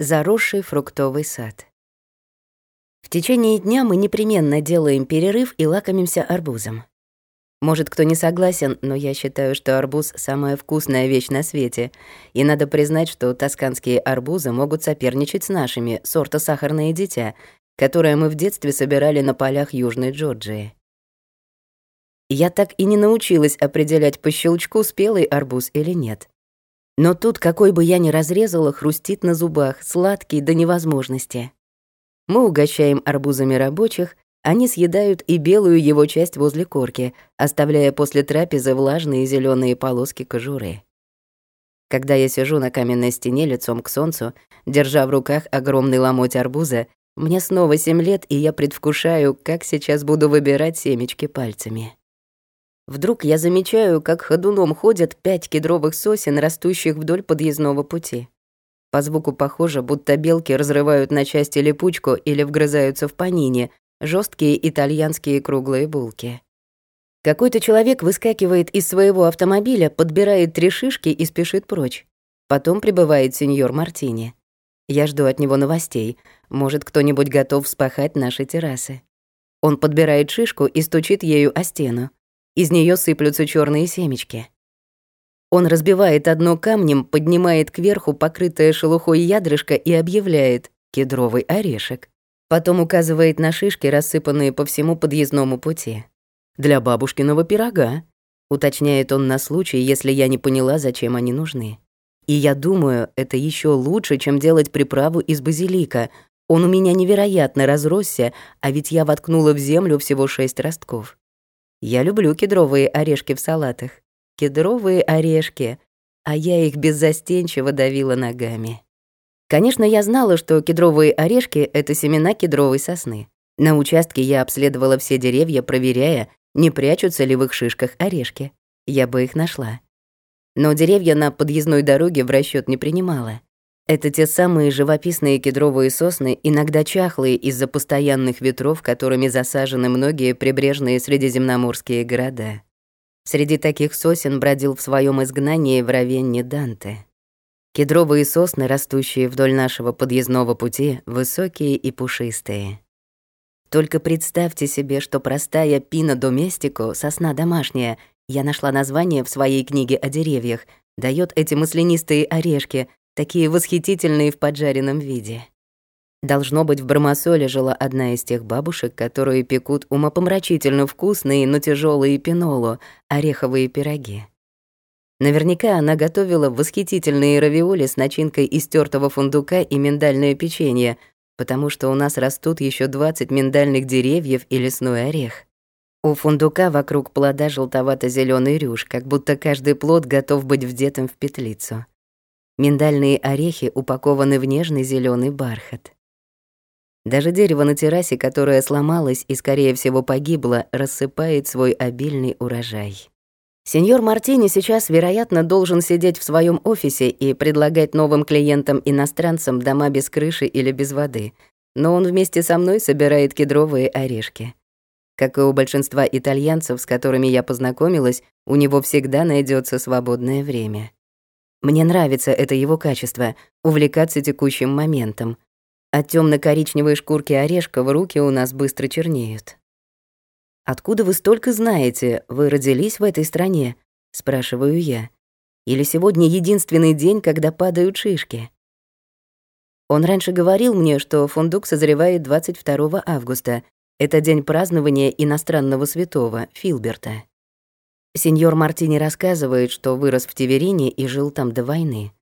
Заросший фруктовый сад. В течение дня мы непременно делаем перерыв и лакомимся арбузом. Может, кто не согласен, но я считаю, что арбуз — самая вкусная вещь на свете, и надо признать, что тосканские арбузы могут соперничать с нашими, сорта «сахарное дитя», которые мы в детстве собирали на полях Южной Джорджии. Я так и не научилась определять по щелчку, спелый арбуз или нет. Но тут, какой бы я ни разрезала, хрустит на зубах, сладкий до невозможности. Мы угощаем арбузами рабочих, они съедают и белую его часть возле корки, оставляя после трапезы влажные зеленые полоски кожуры. Когда я сижу на каменной стене лицом к солнцу, держа в руках огромный ломоть арбуза, мне снова семь лет, и я предвкушаю, как сейчас буду выбирать семечки пальцами. Вдруг я замечаю, как ходуном ходят пять кедровых сосен, растущих вдоль подъездного пути. По звуку похоже, будто белки разрывают на части липучку или вгрызаются в панине, жесткие итальянские круглые булки. Какой-то человек выскакивает из своего автомобиля, подбирает три шишки и спешит прочь. Потом прибывает сеньор Мартини. Я жду от него новостей. Может, кто-нибудь готов вспахать наши террасы. Он подбирает шишку и стучит ею о стену. Из нее сыплются черные семечки. Он разбивает одно камнем, поднимает кверху покрытое шелухой ядрышко и объявляет «кедровый орешек». Потом указывает на шишки, рассыпанные по всему подъездному пути. «Для бабушкиного пирога», — уточняет он на случай, если я не поняла, зачем они нужны. И я думаю, это еще лучше, чем делать приправу из базилика. Он у меня невероятно разросся, а ведь я воткнула в землю всего шесть ростков. Я люблю кедровые орешки в салатах. Кедровые орешки. А я их беззастенчиво давила ногами. Конечно, я знала, что кедровые орешки — это семена кедровой сосны. На участке я обследовала все деревья, проверяя, не прячутся ли в их шишках орешки. Я бы их нашла. Но деревья на подъездной дороге в расчет не принимала. Это те самые живописные кедровые сосны, иногда чахлые из-за постоянных ветров, которыми засажены многие прибрежные средиземноморские города. Среди таких сосен бродил в своем изгнании в Равенне Данте. Кедровые сосны, растущие вдоль нашего подъездного пути, высокие и пушистые. Только представьте себе, что простая пина доместико, сосна домашняя, я нашла название в своей книге о деревьях, дает эти маслянистые орешки, такие восхитительные в поджаренном виде. Должно быть, в Бармасоле жила одна из тех бабушек, которые пекут умопомрачительно вкусные, но тяжелые пиноло, ореховые пироги. Наверняка она готовила восхитительные равиоли с начинкой из тертого фундука и миндальное печенье, потому что у нас растут еще 20 миндальных деревьев и лесной орех. У фундука вокруг плода желтовато зеленый рюш, как будто каждый плод готов быть вдетым в петлицу. Миндальные орехи упакованы в нежный зеленый бархат. Даже дерево на террасе, которое сломалось и, скорее всего, погибло, рассыпает свой обильный урожай. Сеньор Мартини сейчас, вероятно, должен сидеть в своем офисе и предлагать новым клиентам-иностранцам дома без крыши или без воды, но он вместе со мной собирает кедровые орешки. Как и у большинства итальянцев, с которыми я познакомилась, у него всегда найдется свободное время. Мне нравится это его качество — увлекаться текущим моментом. От темно коричневой шкурки орешка в руки у нас быстро чернеют. «Откуда вы столько знаете? Вы родились в этой стране?» — спрашиваю я. «Или сегодня единственный день, когда падают шишки?» Он раньше говорил мне, что фундук созревает 22 августа. Это день празднования иностранного святого, Филберта. Сеньор Мартини рассказывает, что вырос в Тиверине и жил там до войны.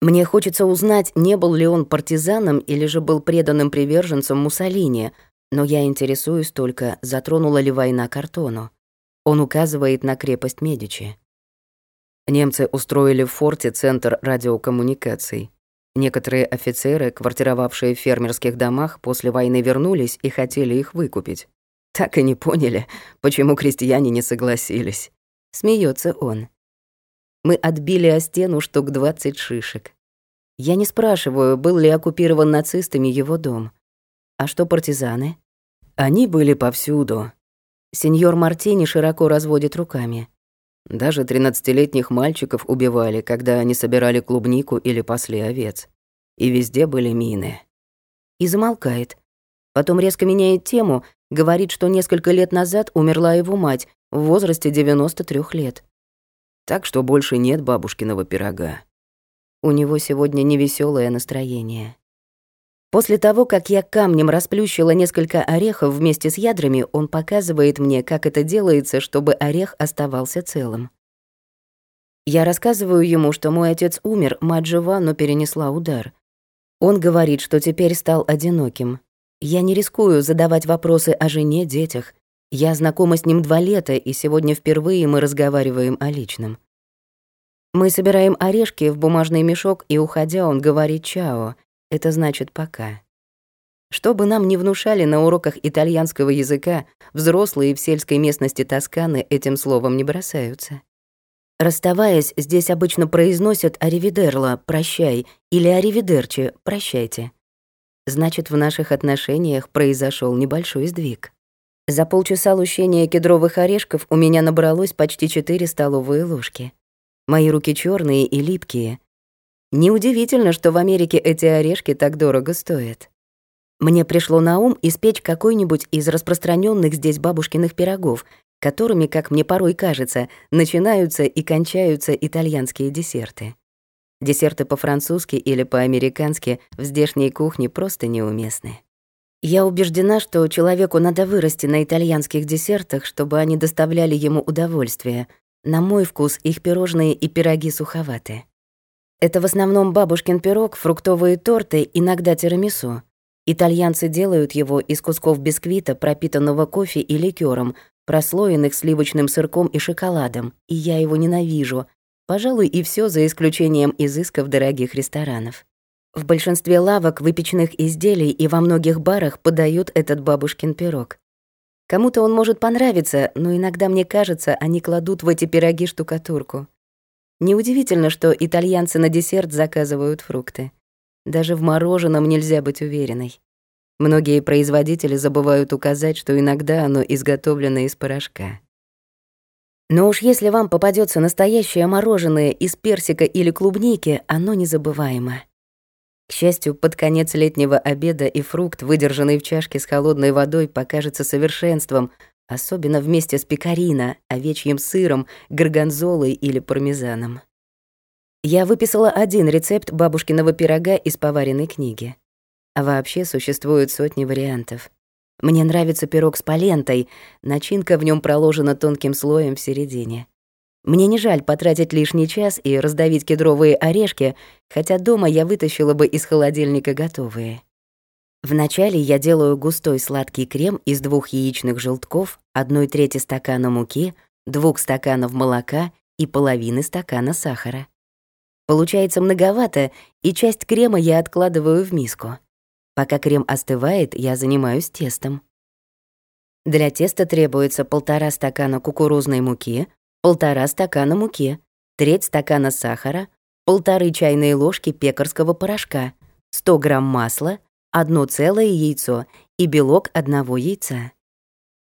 Мне хочется узнать, не был ли он партизаном или же был преданным приверженцем Муссолини, но я интересуюсь только, затронула ли война Картону. Он указывает на крепость Медичи. Немцы устроили в форте центр радиокоммуникаций. Некоторые офицеры, квартировавшие в фермерских домах, после войны вернулись и хотели их выкупить. Так и не поняли, почему крестьяне не согласились. Смеется он. Мы отбили о стену штук 20 шишек. Я не спрашиваю, был ли оккупирован нацистами его дом. А что партизаны? Они были повсюду. Сеньор Мартини широко разводит руками. Даже 13-летних мальчиков убивали, когда они собирали клубнику или пасли овец. и везде были мины. И замолкает. Потом резко меняет тему, говорит, что несколько лет назад умерла его мать в возрасте 93 лет. Так что больше нет бабушкиного пирога. У него сегодня невеселое настроение. После того, как я камнем расплющила несколько орехов вместе с ядрами, он показывает мне, как это делается, чтобы орех оставался целым. Я рассказываю ему, что мой отец умер, мать жива, но перенесла удар. Он говорит, что теперь стал одиноким. Я не рискую задавать вопросы о жене, детях. Я знакома с ним два лета, и сегодня впервые мы разговариваем о личном. Мы собираем орешки в бумажный мешок, и, уходя, он говорит «чао». Это значит «пока». Что бы нам не внушали на уроках итальянского языка, взрослые в сельской местности Тосканы этим словом не бросаются. Расставаясь, здесь обычно произносят «аривидерло» — «прощай» или «аривидерчи» — «прощайте». Значит, в наших отношениях произошел небольшой сдвиг. За полчаса лущения кедровых орешков у меня набралось почти четыре столовые ложки. Мои руки черные и липкие. Неудивительно, что в Америке эти орешки так дорого стоят. Мне пришло на ум испечь какой-нибудь из распространенных здесь бабушкиных пирогов, которыми, как мне порой кажется, начинаются и кончаются итальянские десерты. Десерты по-французски или по-американски в здешней кухне просто неуместны. Я убеждена, что человеку надо вырасти на итальянских десертах, чтобы они доставляли ему удовольствие, на мой вкус их пирожные и пироги суховаты. Это в основном бабушкин пирог, фруктовые торты, иногда тирамису. Итальянцы делают его из кусков бисквита, пропитанного кофе и ликером, прослоенных сливочным сырком и шоколадом, и я его ненавижу. Пожалуй, и все за исключением изысков дорогих ресторанов. В большинстве лавок выпечных изделий и во многих барах подают этот бабушкин пирог. Кому-то он может понравиться, но иногда, мне кажется, они кладут в эти пироги штукатурку. Неудивительно, что итальянцы на десерт заказывают фрукты. Даже в мороженом нельзя быть уверенной. Многие производители забывают указать, что иногда оно изготовлено из порошка. Но уж если вам попадется настоящее мороженое из персика или клубники, оно незабываемо. К счастью, под конец летнего обеда и фрукт, выдержанный в чашке с холодной водой, покажется совершенством, особенно вместе с пекарино, овечьим сыром, горгонзолой или пармезаном. Я выписала один рецепт бабушкиного пирога из поваренной книги. А вообще существуют сотни вариантов. Мне нравится пирог с полентой, начинка в нем проложена тонким слоем в середине. Мне не жаль потратить лишний час и раздавить кедровые орешки, хотя дома я вытащила бы из холодильника готовые. Вначале я делаю густой сладкий крем из двух яичных желтков, одной трети стакана муки, двух стаканов молока и половины стакана сахара. Получается многовато, и часть крема я откладываю в миску. Пока крем остывает, я занимаюсь тестом. Для теста требуется полтора стакана кукурузной муки, полтора стакана муки, треть стакана сахара, полторы чайные ложки пекарского порошка, 100 грамм масла, одно целое яйцо и белок одного яйца.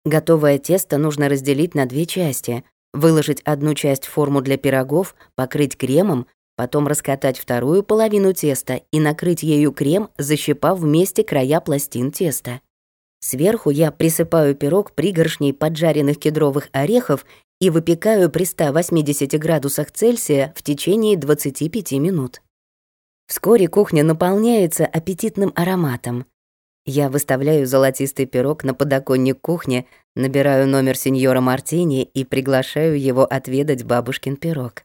Готовое тесто нужно разделить на две части, выложить одну часть в форму для пирогов, покрыть кремом, потом раскатать вторую половину теста и накрыть ею крем, защипав вместе края пластин теста. Сверху я присыпаю пирог пригоршней поджаренных кедровых орехов и выпекаю при 180 градусах Цельсия в течение 25 минут. Вскоре кухня наполняется аппетитным ароматом. Я выставляю золотистый пирог на подоконник кухни, набираю номер сеньора Мартини и приглашаю его отведать бабушкин пирог.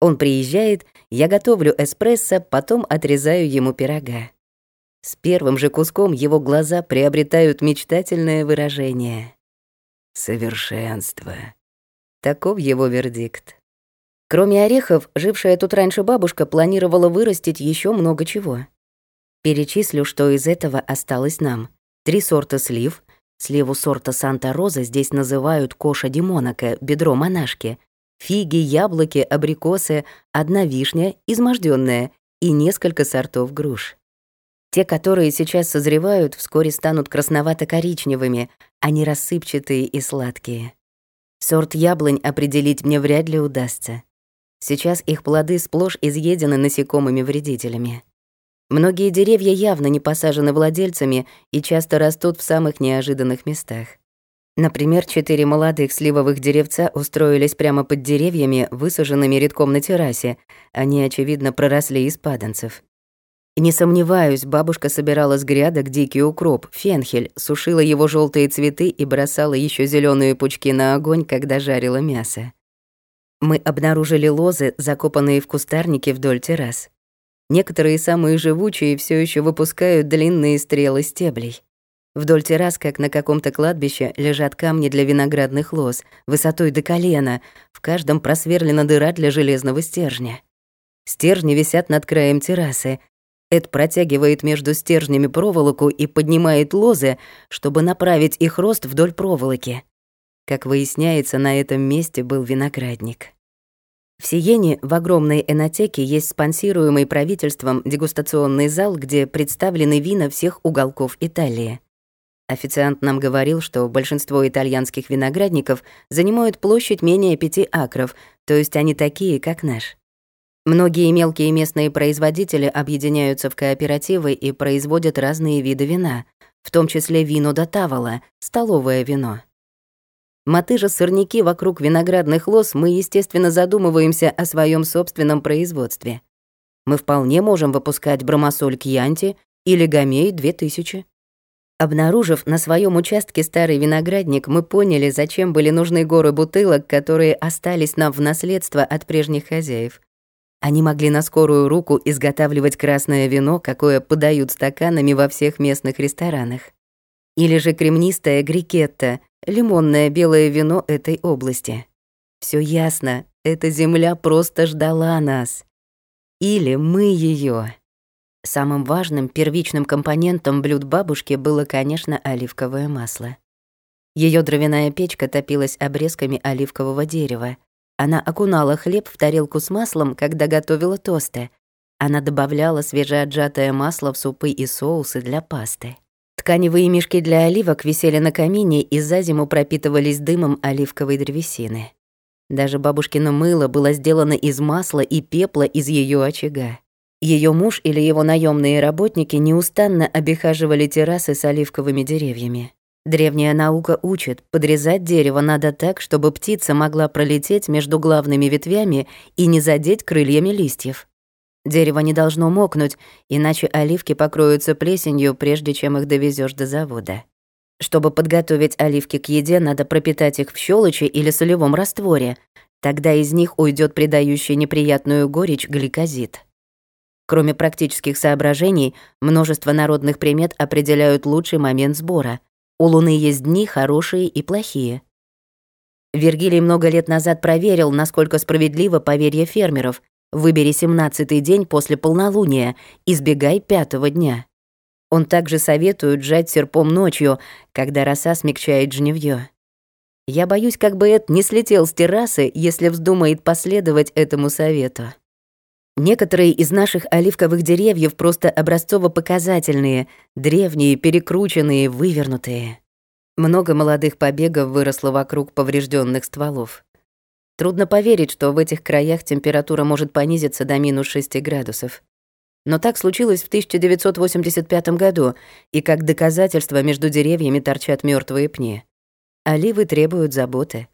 Он приезжает, я готовлю эспрессо, потом отрезаю ему пирога. С первым же куском его глаза приобретают мечтательное выражение. «Совершенство», Таков его вердикт. Кроме орехов, жившая тут раньше бабушка планировала вырастить еще много чего. Перечислю, что из этого осталось нам. Три сорта слив. Сливу сорта Санта-Роза здесь называют коша димонака, бедро монашки. Фиги, яблоки, абрикосы, одна вишня, изможденная и несколько сортов груш. Те, которые сейчас созревают, вскоре станут красновато-коричневыми, они рассыпчатые и сладкие. Сорт яблонь определить мне вряд ли удастся. Сейчас их плоды сплошь изъедены насекомыми-вредителями. Многие деревья явно не посажены владельцами и часто растут в самых неожиданных местах. Например, четыре молодых сливовых деревца устроились прямо под деревьями, высаженными редком на террасе. Они, очевидно, проросли из паданцев. Не сомневаюсь, бабушка собирала с грядок дикий укроп, фенхель, сушила его желтые цветы и бросала еще зеленые пучки на огонь, когда жарила мясо. Мы обнаружили лозы, закопанные в кустарнике вдоль террас. Некоторые самые живучие все еще выпускают длинные стрелы стеблей. Вдоль террас, как на каком-то кладбище, лежат камни для виноградных лоз, высотой до колена, в каждом просверлена дыра для железного стержня. Стержни висят над краем террасы, Эд протягивает между стержнями проволоку и поднимает лозы, чтобы направить их рост вдоль проволоки. Как выясняется, на этом месте был виноградник. В Сиене в огромной энотеке есть спонсируемый правительством дегустационный зал, где представлены вина всех уголков Италии. Официант нам говорил, что большинство итальянских виноградников занимают площадь менее пяти акров, то есть они такие, как наш. Многие мелкие местные производители объединяются в кооперативы и производят разные виды вина, в том числе вино до тавола, столовое вино. Мотыжа сорняки вокруг виноградных лоз, мы, естественно, задумываемся о своем собственном производстве. Мы вполне можем выпускать бромосоль Кьянти или Гамей 2000. Обнаружив на своем участке старый виноградник, мы поняли, зачем были нужны горы бутылок, которые остались нам в наследство от прежних хозяев. Они могли на скорую руку изготавливать красное вино, какое подают стаканами во всех местных ресторанах. Или же кремнистая грикетта, лимонное белое вино этой области. Все ясно, эта земля просто ждала нас. Или мы ее. Самым важным первичным компонентом блюд бабушки было, конечно, оливковое масло. Ее дровяная печка топилась обрезками оливкового дерева, она окунала хлеб в тарелку с маслом, когда готовила тосты. Она добавляла свежеотжатое масло в супы и соусы для пасты. Тканевые мешки для оливок висели на камине и за зиму пропитывались дымом оливковой древесины. Даже бабушкино мыло было сделано из масла и пепла из ее очага. Ее муж или его наемные работники неустанно обихаживали террасы с оливковыми деревьями. Древняя наука учит, подрезать дерево надо так, чтобы птица могла пролететь между главными ветвями и не задеть крыльями листьев. Дерево не должно мокнуть, иначе оливки покроются плесенью, прежде чем их довезешь до завода. Чтобы подготовить оливки к еде, надо пропитать их в щелочи или солевом растворе. Тогда из них уйдет придающий неприятную горечь гликозид. Кроме практических соображений, множество народных примет определяют лучший момент сбора — у Луны есть дни хорошие и плохие. Вергилий много лет назад проверил, насколько справедливо поверье фермеров. Выбери семнадцатый день после полнолуния, избегай пятого дня. Он также советует жать серпом ночью, когда роса смягчает жневьё. Я боюсь, как бы Эд не слетел с террасы, если вздумает последовать этому совету. Некоторые из наших оливковых деревьев просто образцово-показательные, древние, перекрученные, вывернутые. Много молодых побегов выросло вокруг поврежденных стволов. Трудно поверить, что в этих краях температура может понизиться до минус 6 градусов. Но так случилось в 1985 году, и как доказательство между деревьями торчат мертвые пни. Оливы требуют заботы.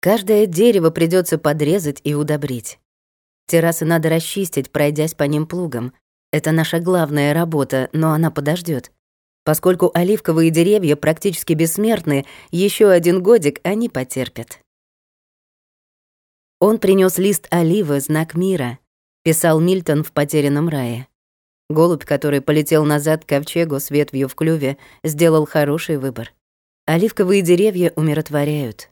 Каждое дерево придется подрезать и удобрить. Террасы надо расчистить, пройдясь по ним плугом. Это наша главная работа, но она подождет. Поскольку оливковые деревья практически бессмертны, еще один годик они потерпят. Он принес лист оливы, знак мира, писал Мильтон в «Потерянном рае». Голубь, который полетел назад к ковчегу с ветвью в клюве, сделал хороший выбор. Оливковые деревья умиротворяют.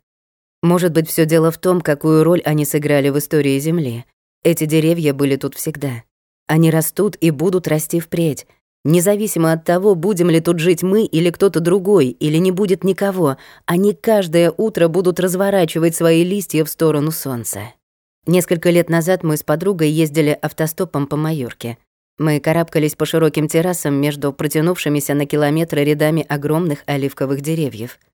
Может быть, все дело в том, какую роль они сыграли в истории Земли, эти деревья были тут всегда. Они растут и будут расти впредь. Независимо от того, будем ли тут жить мы или кто-то другой, или не будет никого, они каждое утро будут разворачивать свои листья в сторону солнца. Несколько лет назад мы с подругой ездили автостопом по Майорке. Мы карабкались по широким террасам между протянувшимися на километры рядами огромных оливковых деревьев —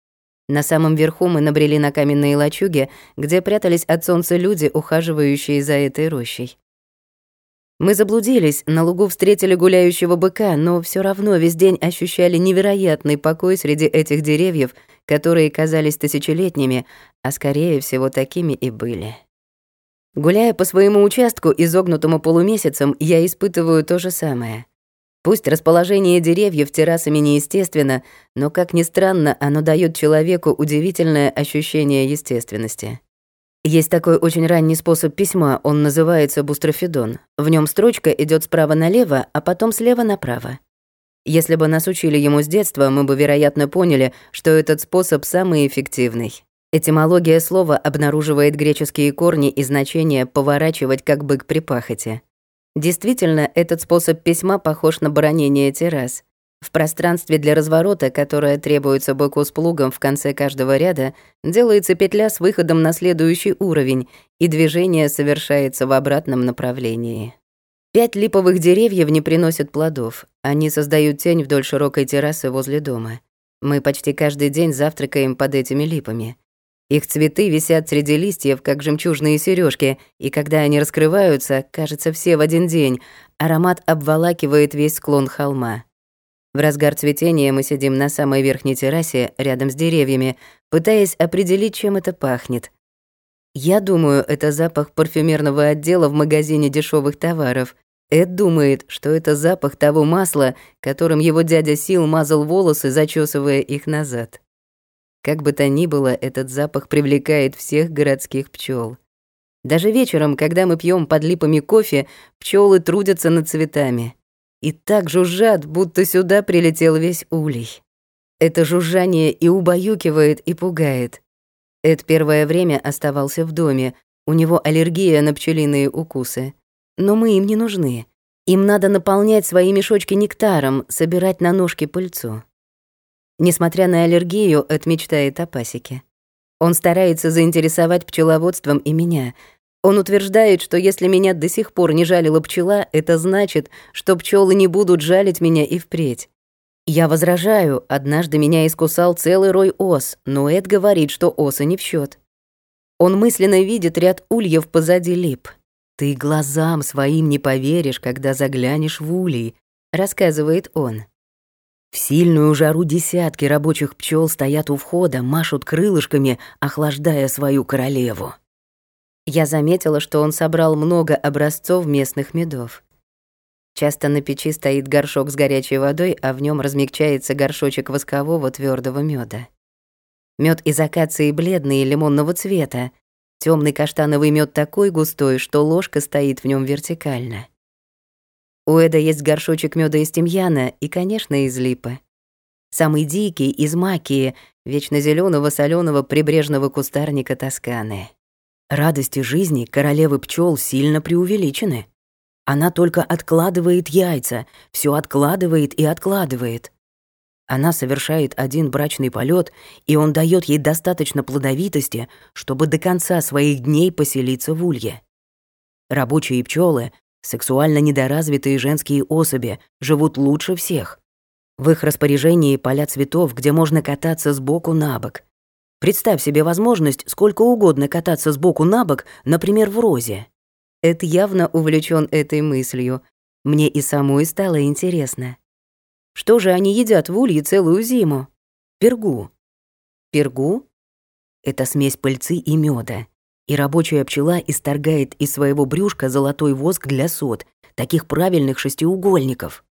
на самом верху мы набрели на каменные лачуги, где прятались от солнца люди, ухаживающие за этой рощей. Мы заблудились, на лугу встретили гуляющего быка, но все равно весь день ощущали невероятный покой среди этих деревьев, которые казались тысячелетними, а скорее всего такими и были. Гуляя по своему участку, изогнутому полумесяцем, я испытываю то же самое. Пусть расположение деревьев террасами неестественно, но, как ни странно, оно дает человеку удивительное ощущение естественности. Есть такой очень ранний способ письма, он называется бустрофидон. В нем строчка идет справа налево, а потом слева направо. Если бы нас учили ему с детства, мы бы, вероятно, поняли, что этот способ самый эффективный. Этимология слова обнаруживает греческие корни и значение «поворачивать, как бык при пахоте». Действительно, этот способ письма похож на баронение террас. В пространстве для разворота, которое требуется быку с плугом в конце каждого ряда, делается петля с выходом на следующий уровень, и движение совершается в обратном направлении. Пять липовых деревьев не приносят плодов. Они создают тень вдоль широкой террасы возле дома. Мы почти каждый день завтракаем под этими липами. Их цветы висят среди листьев, как жемчужные сережки, и когда они раскрываются, кажется, все в один день, аромат обволакивает весь склон холма. В разгар цветения мы сидим на самой верхней террасе, рядом с деревьями, пытаясь определить, чем это пахнет. Я думаю, это запах парфюмерного отдела в магазине дешевых товаров. Эд думает, что это запах того масла, которым его дядя Сил мазал волосы, зачесывая их назад. Как бы то ни было, этот запах привлекает всех городских пчел. Даже вечером, когда мы пьем под липами кофе, пчелы трудятся над цветами и так жужжат, будто сюда прилетел весь улей. Это жужжание и убаюкивает, и пугает. Эд первое время оставался в доме, у него аллергия на пчелиные укусы. Но мы им не нужны. Им надо наполнять свои мешочки нектаром, собирать на ножки пыльцу. Несмотря на аллергию, Эд мечтает о пасеке. Он старается заинтересовать пчеловодством и меня — он утверждает, что если меня до сих пор не жалила пчела, это значит, что пчелы не будут жалить меня и впредь. Я возражаю, однажды меня искусал целый рой ос, но Эд говорит, что осы не в счет. Он мысленно видит ряд ульев позади лип. «Ты глазам своим не поверишь, когда заглянешь в улей», — рассказывает он. В сильную жару десятки рабочих пчел стоят у входа, машут крылышками, охлаждая свою королеву. Я заметила, что он собрал много образцов местных медов. Часто на печи стоит горшок с горячей водой, а в нем размягчается горшочек воскового твердого меда. Мед из акации бледный и лимонного цвета. Темный каштановый мед такой густой, что ложка стоит в нем вертикально. У Эда есть горшочек меда из тимьяна и, конечно, из липы. Самый дикий из макии, вечно зеленого соленого прибрежного кустарника Тосканы. Радости жизни королевы пчел сильно преувеличены. Она только откладывает яйца, все откладывает и откладывает. Она совершает один брачный полет, и он дает ей достаточно плодовитости, чтобы до конца своих дней поселиться в улье. Рабочие пчелы, сексуально недоразвитые женские особи, живут лучше всех. В их распоряжении поля цветов, где можно кататься с боку на бок, Представь себе возможность сколько угодно кататься с боку на бок, например, в розе. Эд явно увлечен этой мыслью. Мне и самой стало интересно. Что же они едят в улье целую зиму? Пергу. Пергу? Это смесь пыльцы и меда. И рабочая пчела исторгает из своего брюшка золотой воск для сот, таких правильных шестиугольников.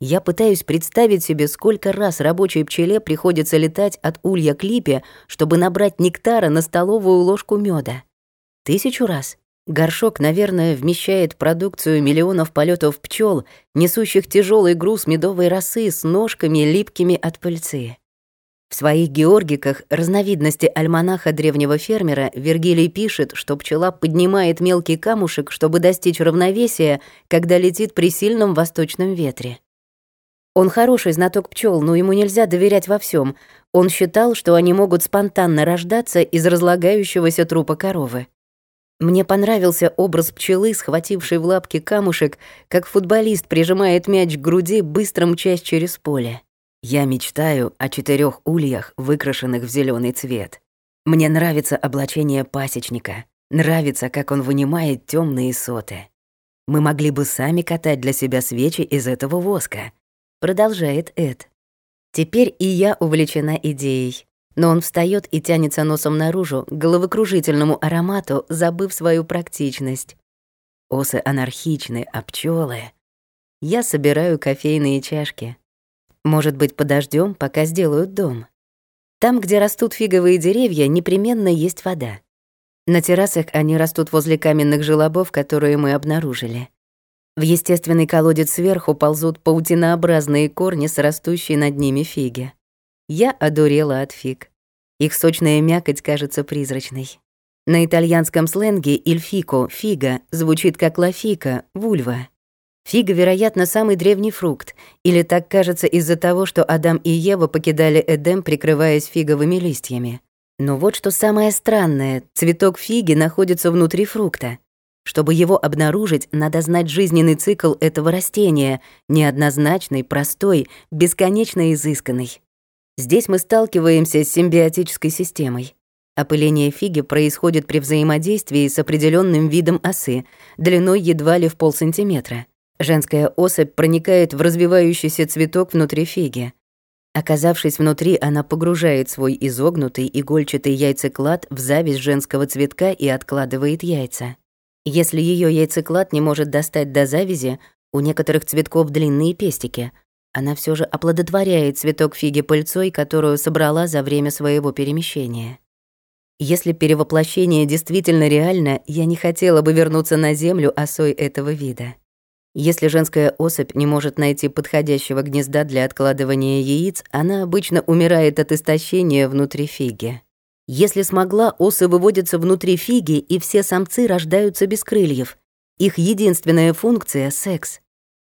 Я пытаюсь представить себе, сколько раз рабочей пчеле приходится летать от улья к липе, чтобы набрать нектара на столовую ложку меда. Тысячу раз. Горшок, наверное, вмещает продукцию миллионов полетов пчел, несущих тяжелый груз медовой росы с ножками, липкими от пыльцы. В своих георгиках, разновидности альманаха древнего фермера, Вергилий пишет, что пчела поднимает мелкий камушек, чтобы достичь равновесия, когда летит при сильном восточном ветре. Он хороший знаток пчел, но ему нельзя доверять во всем. Он считал, что они могут спонтанно рождаться из разлагающегося трупа коровы. Мне понравился образ пчелы, схватившей в лапки камушек, как футболист прижимает мяч к груди, быстро мчась через поле. Я мечтаю о четырех ульях, выкрашенных в зеленый цвет. Мне нравится облачение пасечника. Нравится, как он вынимает темные соты. Мы могли бы сами катать для себя свечи из этого воска», — продолжает Эд. Теперь и я увлечена идеей. Но он встает и тянется носом наружу к головокружительному аромату, забыв свою практичность. Осы анархичны, а пчелы. Я собираю кофейные чашки. Может быть, подождем, пока сделают дом. Там, где растут фиговые деревья, непременно есть вода. На террасах они растут возле каменных желобов, которые мы обнаружили. В естественный колодец сверху ползут паутинообразные корни с растущей над ними фиги. Я одурела от фиг. Их сочная мякоть кажется призрачной. На итальянском сленге «ильфико» — «фига» звучит как «лафика» — «вульва». Фига, вероятно, самый древний фрукт, или так кажется из-за того, что Адам и Ева покидали Эдем, прикрываясь фиговыми листьями. Но вот что самое странное, цветок фиги находится внутри фрукта. Чтобы его обнаружить, надо знать жизненный цикл этого растения, неоднозначный, простой, бесконечно изысканный. Здесь мы сталкиваемся с симбиотической системой. Опыление фиги происходит при взаимодействии с определенным видом осы, длиной едва ли в полсантиметра. Женская особь проникает в развивающийся цветок внутри фиги. Оказавшись внутри, она погружает свой изогнутый игольчатый яйцеклад в зависть женского цветка и откладывает яйца. Если ее яйцеклад не может достать до завязи, у некоторых цветков длинные пестики. Она все же оплодотворяет цветок фиги пыльцой, которую собрала за время своего перемещения. Если перевоплощение действительно реально, я не хотела бы вернуться на Землю осой этого вида. Если женская особь не может найти подходящего гнезда для откладывания яиц, она обычно умирает от истощения внутри фиги. Если смогла, осы выводятся внутри фиги, и все самцы рождаются без крыльев. Их единственная функция — секс.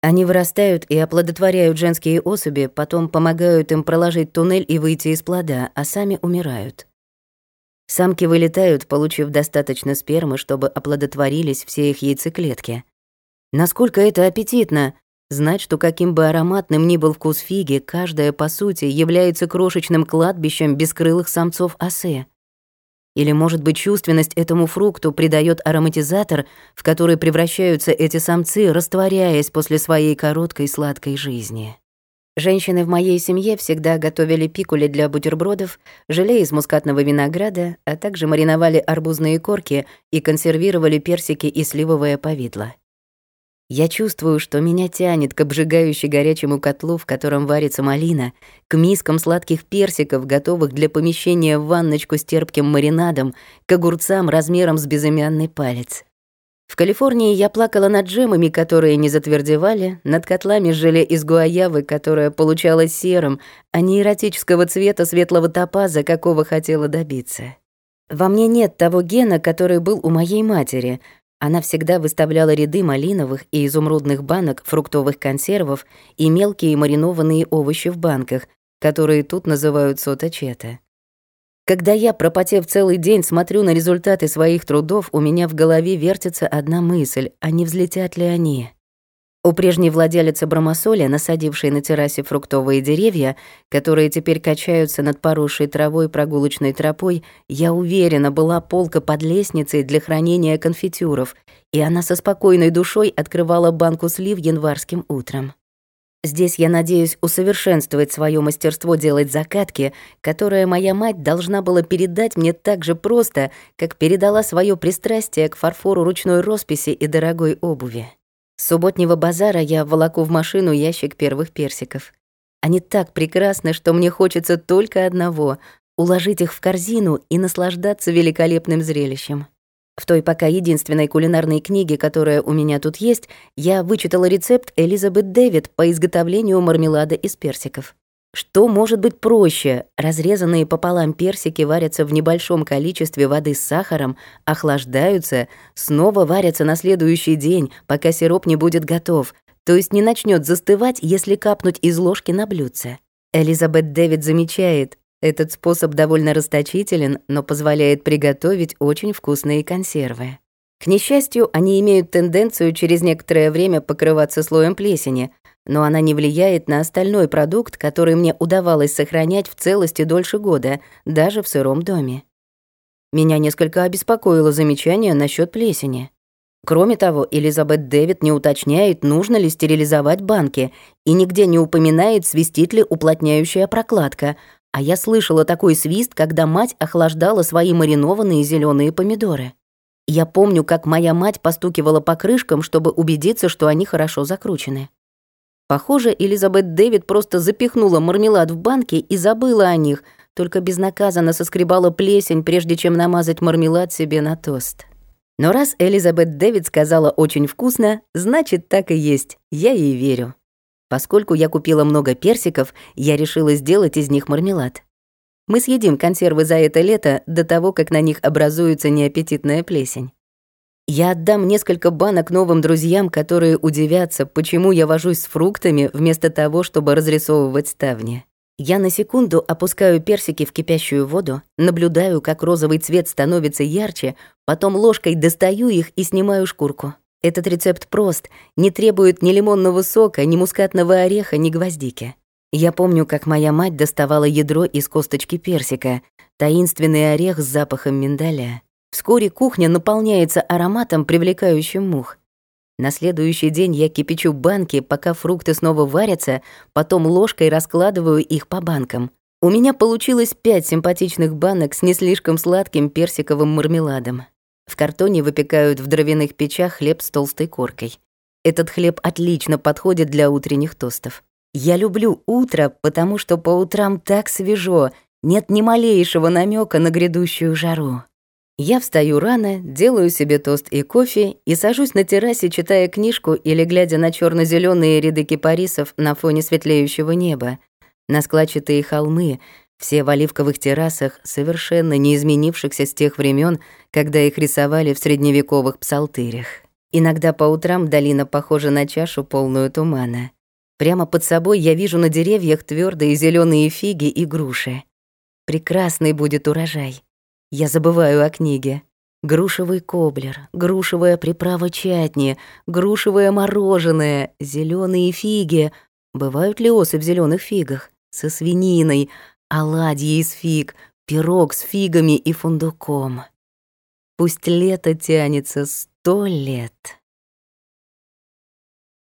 Они вырастают и оплодотворяют женские особи, потом помогают им проложить туннель и выйти из плода, а сами умирают. Самки вылетают, получив достаточно спермы, чтобы оплодотворились все их яйцеклетки — Насколько это аппетитно! Знать, что каким бы ароматным ни был вкус фиги, каждая, по сути, является крошечным кладбищем бескрылых самцов осе. Или, может быть, чувственность этому фрукту придает ароматизатор, в который превращаются эти самцы, растворяясь после своей короткой сладкой жизни. Женщины в моей семье всегда готовили пикули для бутербродов, желе из мускатного винограда, а также мариновали арбузные корки и консервировали персики и сливовое повидло. Я чувствую, что меня тянет к обжигающей горячему котлу, в котором варится малина, к мискам сладких персиков, готовых для помещения в ванночку с терпким маринадом, к огурцам размером с безымянный палец. В Калифорнии я плакала над джемами, которые не затвердевали, над котлами желе из гуаявы, которое получалось серым, а не эротического цвета светлого топаза, какого хотела добиться. Во мне нет того гена, который был у моей матери — она всегда выставляла ряды малиновых и изумрудных банок фруктовых консервов и мелкие маринованные овощи в банках, которые тут называют соточета. Когда я, пропотев целый день, смотрю на результаты своих трудов, у меня в голове вертится одна мысль, а не взлетят ли они? У прежней владелицы Бромосоли, насадившей на террасе фруктовые деревья, которые теперь качаются над поросшей травой прогулочной тропой, я уверена, была полка под лестницей для хранения конфитюров, и она со спокойной душой открывала банку слив январским утром. Здесь я надеюсь усовершенствовать свое мастерство делать закатки, которое моя мать должна была передать мне так же просто, как передала свое пристрастие к фарфору ручной росписи и дорогой обуви. Субботнего базара я волоку в машину ящик первых персиков. Они так прекрасны, что мне хочется только одного — уложить их в корзину и наслаждаться великолепным зрелищем. В той пока единственной кулинарной книге, которая у меня тут есть, я вычитала рецепт Элизабет Дэвид по изготовлению мармелада из персиков. Что может быть проще? Разрезанные пополам персики варятся в небольшом количестве воды с сахаром, охлаждаются, снова варятся на следующий день, пока сироп не будет готов, то есть не начнет застывать, если капнуть из ложки на блюдце. Элизабет Дэвид замечает, этот способ довольно расточителен, но позволяет приготовить очень вкусные консервы. К несчастью, они имеют тенденцию через некоторое время покрываться слоем плесени, но она не влияет на остальной продукт, который мне удавалось сохранять в целости дольше года, даже в сыром доме. Меня несколько обеспокоило замечание насчет плесени. Кроме того, Элизабет Дэвид не уточняет, нужно ли стерилизовать банки, и нигде не упоминает, свистит ли уплотняющая прокладка. А я слышала такой свист, когда мать охлаждала свои маринованные зеленые помидоры. Я помню, как моя мать постукивала по крышкам, чтобы убедиться, что они хорошо закручены. Похоже, Элизабет Дэвид просто запихнула мармелад в банки и забыла о них, только безнаказанно соскребала плесень, прежде чем намазать мармелад себе на тост. Но раз Элизабет Дэвид сказала «очень вкусно», значит, так и есть, я ей верю. Поскольку я купила много персиков, я решила сделать из них мармелад. Мы съедим консервы за это лето до того, как на них образуется неаппетитная плесень. Я отдам несколько банок новым друзьям, которые удивятся, почему я вожусь с фруктами вместо того, чтобы разрисовывать ставни. Я на секунду опускаю персики в кипящую воду, наблюдаю, как розовый цвет становится ярче, потом ложкой достаю их и снимаю шкурку. Этот рецепт прост, не требует ни лимонного сока, ни мускатного ореха, ни гвоздики. Я помню, как моя мать доставала ядро из косточки персика, таинственный орех с запахом миндаля. Вскоре кухня наполняется ароматом, привлекающим мух. На следующий день я кипячу банки, пока фрукты снова варятся, потом ложкой раскладываю их по банкам. У меня получилось пять симпатичных банок с не слишком сладким персиковым мармеладом. В картоне выпекают в дровяных печах хлеб с толстой коркой. Этот хлеб отлично подходит для утренних тостов. Я люблю утро, потому что по утрам так свежо, нет ни малейшего намека на грядущую жару. Я встаю рано, делаю себе тост и кофе и сажусь на террасе, читая книжку или глядя на черно зеленые ряды кипарисов на фоне светлеющего неба, на складчатые холмы, все в оливковых террасах, совершенно не изменившихся с тех времен, когда их рисовали в средневековых псалтырях. Иногда по утрам долина похожа на чашу, полную тумана. Прямо под собой я вижу на деревьях твердые зеленые фиги и груши. Прекрасный будет урожай. Я забываю о книге. Грушевый коблер, грушевая приправа чатни, грушевое мороженое, зеленые фиги. Бывают ли осы в зеленых фигах? Со свининой, оладьи из фиг, пирог с фигами и фундуком. Пусть лето тянется сто лет.